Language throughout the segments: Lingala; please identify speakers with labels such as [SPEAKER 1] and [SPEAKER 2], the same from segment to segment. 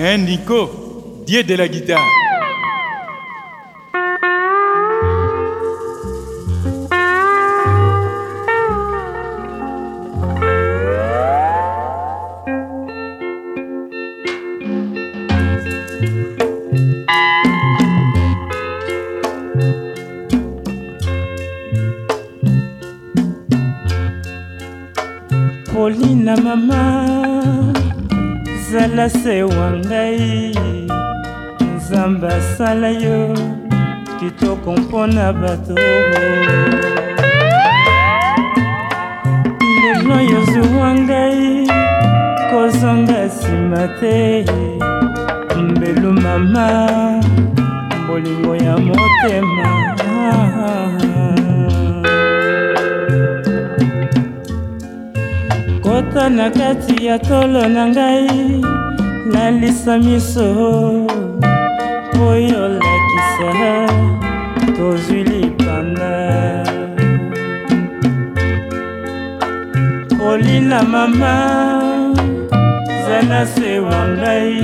[SPEAKER 1] Hein, Nico Dieu de la guitare. Pauline, la maman. ozala se wa ngai nzambe asala yo kitoko mpona bato lelo yozuwa ngai kozonga nsima te mbelu mama bolingo ya motema kota na kati ya tolo na ngai nalisa miso mpo yolakisa tozwi lipanda kolina mama zana se wa ngai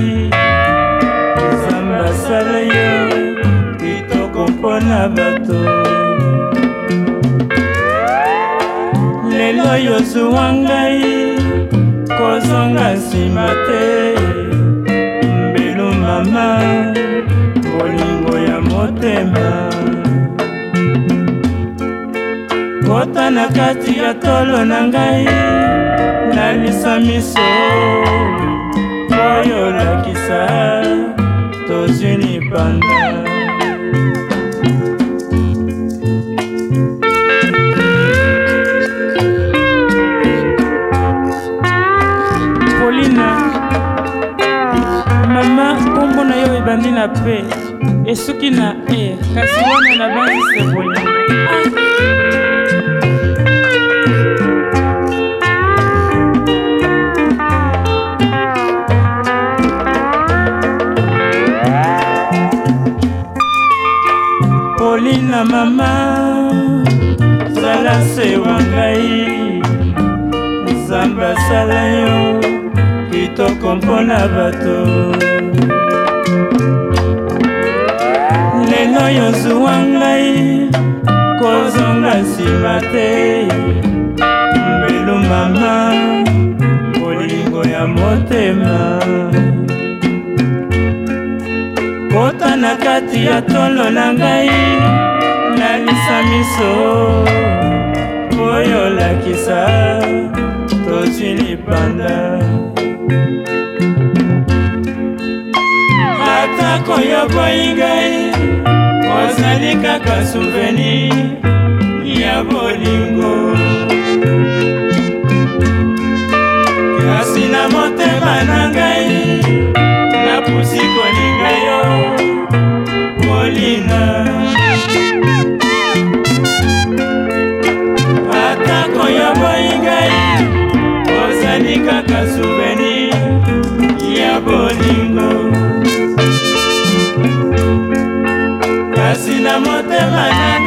[SPEAKER 1] zamba sala yo kitoko mpona bato lelo yo zuwa ngai kozonga nsima te mbelu mama bolingo ya motema kota na kati ya tolo na ngai nalisa miso oyo olakisa tozwi libanda polina mama nkombo na yo ebandi na pe esuki na e kasi wana na bangi sebolinga polina mama zala sewa ngai bolingo mpona bato lelo yozuwa ngai kozonga nsima te mbelu mama bolingo ya motema kota na kati ya tolo na ngai lalisa miso oyo lakisa tozwi lipanda nakoya bwai ngai ozali kaka suveni ya bolingo kasi na motema na ngai napusi kolinga yo molina atako yo bwai ngai ozali kaka suveni 原来。